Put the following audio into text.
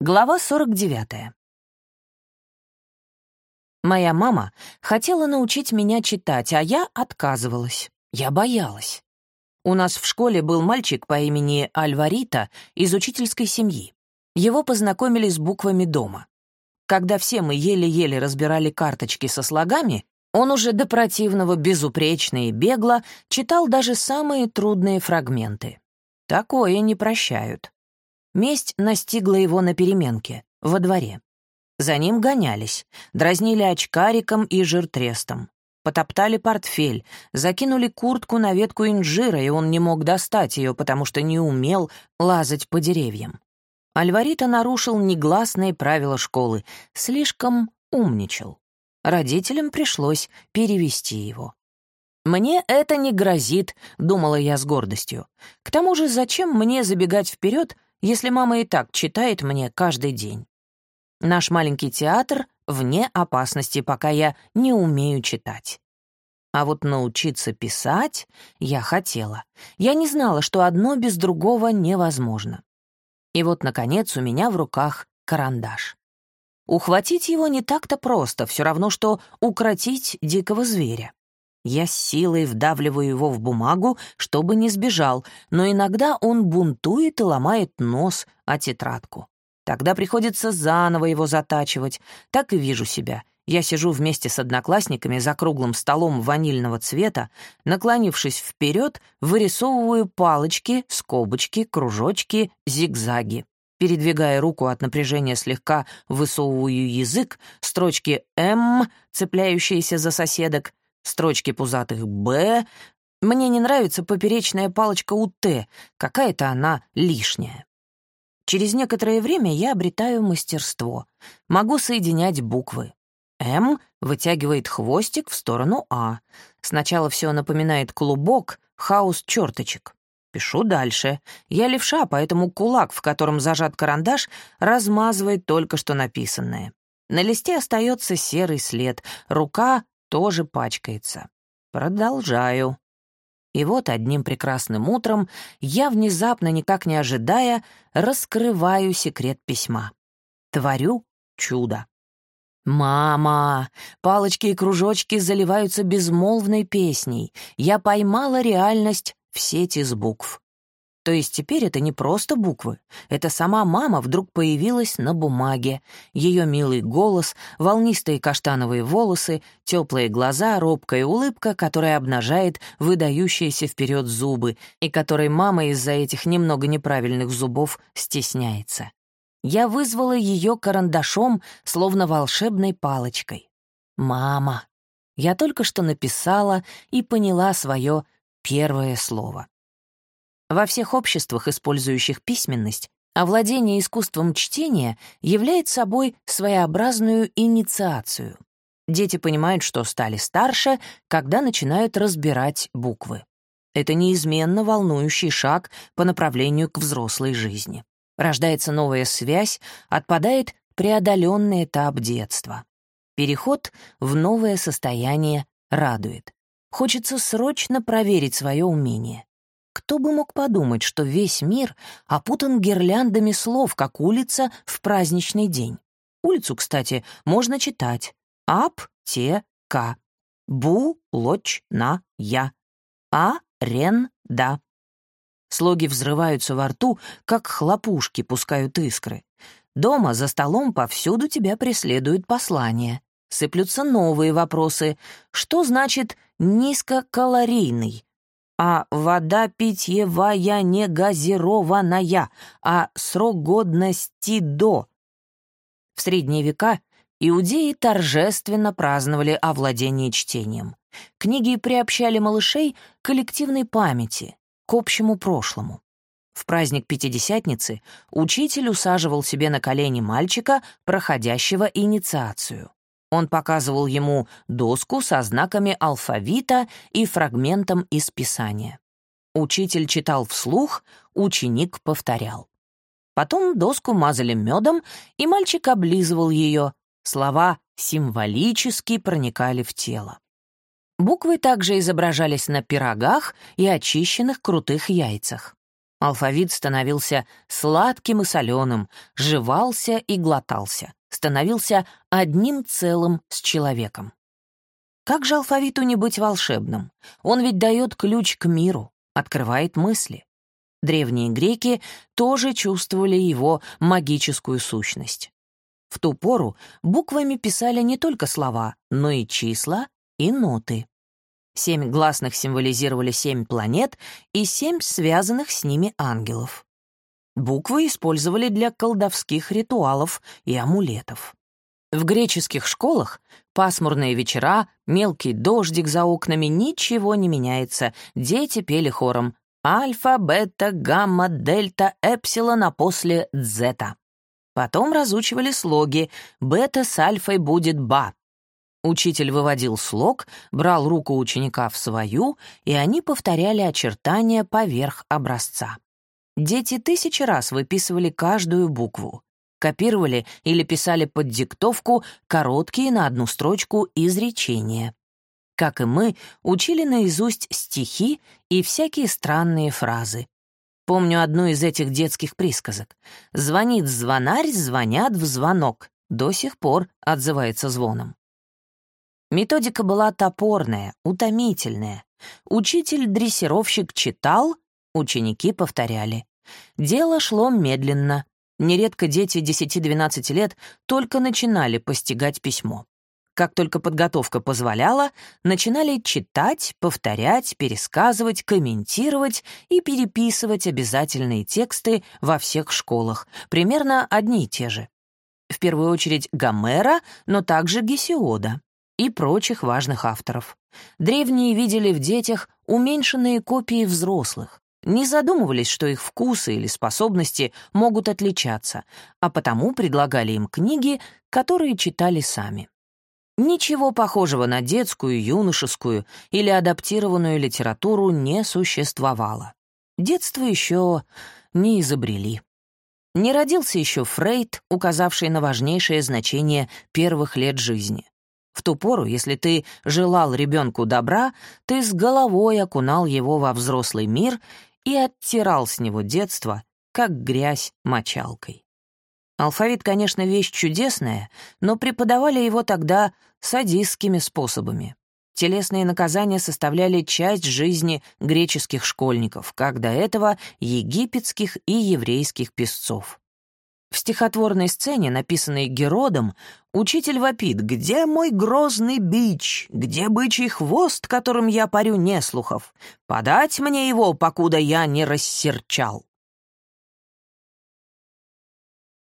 Глава 49. Моя мама хотела научить меня читать, а я отказывалась. Я боялась. У нас в школе был мальчик по имени Альварита из учительской семьи. Его познакомили с буквами дома. Когда все мы еле-еле разбирали карточки со слогами, он уже до противного безупречно и бегло читал даже самые трудные фрагменты. Такое не прощают. Месть настигла его на переменке, во дворе. За ним гонялись, дразнили очкариком и жиртрестом. Потоптали портфель, закинули куртку на ветку инжира, и он не мог достать ее, потому что не умел лазать по деревьям. Альварита нарушил негласные правила школы, слишком умничал. Родителям пришлось перевести его. «Мне это не грозит», — думала я с гордостью. «К тому же зачем мне забегать вперед, если мама и так читает мне каждый день. Наш маленький театр вне опасности, пока я не умею читать. А вот научиться писать я хотела. Я не знала, что одно без другого невозможно. И вот, наконец, у меня в руках карандаш. Ухватить его не так-то просто, все равно, что укротить дикого зверя. Я с силой вдавливаю его в бумагу, чтобы не сбежал, но иногда он бунтует и ломает нос о тетрадку. Тогда приходится заново его затачивать. Так и вижу себя. Я сижу вместе с одноклассниками за круглым столом ванильного цвета, наклонившись вперед, вырисовываю палочки, скобочки, кружочки, зигзаги. Передвигая руку от напряжения слегка, высовываю язык, строчки «М», цепляющиеся за соседок — строчки пузатых «Б». Мне не нравится поперечная палочка у «Т», какая-то она лишняя. Через некоторое время я обретаю мастерство. Могу соединять буквы. «М» вытягивает хвостик в сторону «А». Сначала все напоминает клубок, хаос черточек. Пишу дальше. Я левша, поэтому кулак, в котором зажат карандаш, размазывает только что написанное. На листе остается серый след, рука тоже пачкается. Продолжаю. И вот одним прекрасным утром я, внезапно, никак не ожидая, раскрываю секрет письма. Творю чудо. «Мама!» Палочки и кружочки заливаются безмолвной песней. Я поймала реальность в сети из букв. То есть теперь это не просто буквы. Это сама мама вдруг появилась на бумаге. Ее милый голос, волнистые каштановые волосы, теплые глаза, робкая улыбка, которая обнажает выдающиеся вперед зубы, и которой мама из-за этих немного неправильных зубов стесняется. Я вызвала ее карандашом, словно волшебной палочкой. «Мама». Я только что написала и поняла свое первое слово. Во всех обществах, использующих письменность, овладение искусством чтения является собой своеобразную инициацию. Дети понимают, что стали старше, когда начинают разбирать буквы. Это неизменно волнующий шаг по направлению к взрослой жизни. Рождается новая связь, отпадает преодоленный этап детства. Переход в новое состояние радует. Хочется срочно проверить свое умение. Кто бы мог подумать, что весь мир опутан гирляндами слов, как улица в праздничный день. Улицу, кстати, можно читать. Ап-те-ка. Бу-лоч-на-я. А-рен-да. Слоги взрываются во рту, как хлопушки пускают искры. Дома за столом повсюду тебя преследуют послания. Сыплются новые вопросы. Что значит «низкокалорийный»? А вода питьевая не газированная, а срок годности до. В средние века иудеи торжественно праздновали овладение чтением. Книги приобщали малышей к коллективной памяти, к общему прошлому. В праздник Пятидесятницы учитель усаживал себе на колени мальчика, проходящего инициацию. Он показывал ему доску со знаками алфавита и фрагментом из Писания. Учитель читал вслух, ученик повторял. Потом доску мазали медом, и мальчик облизывал ее. Слова символически проникали в тело. Буквы также изображались на пирогах и очищенных крутых яйцах. Алфавит становился сладким и соленым, жевался и глотался, становился одним целым с человеком. Как же алфавиту не быть волшебным? Он ведь дает ключ к миру, открывает мысли. Древние греки тоже чувствовали его магическую сущность. В ту пору буквами писали не только слова, но и числа и ноты. Семь гласных символизировали семь планет и семь связанных с ними ангелов. Буквы использовали для колдовских ритуалов и амулетов. В греческих школах пасмурные вечера, мелкий дождик за окнами, ничего не меняется. Дети пели хором «Альфа, бета, гамма, дельта, эпсилон, а после дзета». Потом разучивали слоги «бета с альфой будет ба», Учитель выводил слог, брал руку ученика в свою, и они повторяли очертания поверх образца. Дети тысячи раз выписывали каждую букву, копировали или писали под диктовку короткие на одну строчку изречения. Как и мы, учили наизусть стихи и всякие странные фразы. Помню одну из этих детских присказок. «Звонит звонарь, звонят в звонок». До сих пор отзывается звоном. Методика была топорная, утомительная. Учитель-дрессировщик читал, ученики повторяли. Дело шло медленно. Нередко дети 10-12 лет только начинали постигать письмо. Как только подготовка позволяла, начинали читать, повторять, пересказывать, комментировать и переписывать обязательные тексты во всех школах, примерно одни и те же. В первую очередь Гомера, но также Гесиода и прочих важных авторов. Древние видели в детях уменьшенные копии взрослых, не задумывались, что их вкусы или способности могут отличаться, а потому предлагали им книги, которые читали сами. Ничего похожего на детскую, юношескую или адаптированную литературу не существовало. Детство еще не изобрели. Не родился еще Фрейд, указавший на важнейшее значение первых лет жизни. В ту пору, если ты желал ребенку добра, ты с головой окунал его во взрослый мир и оттирал с него детство, как грязь мочалкой. Алфавит, конечно, вещь чудесная, но преподавали его тогда садистскими способами. Телесные наказания составляли часть жизни греческих школьников, как до этого египетских и еврейских песцов. В стихотворной сцене, написанной Геродом, учитель вопит «Где мой грозный бич? Где бычий хвост, которым я парю неслухов? Подать мне его, покуда я не рассерчал».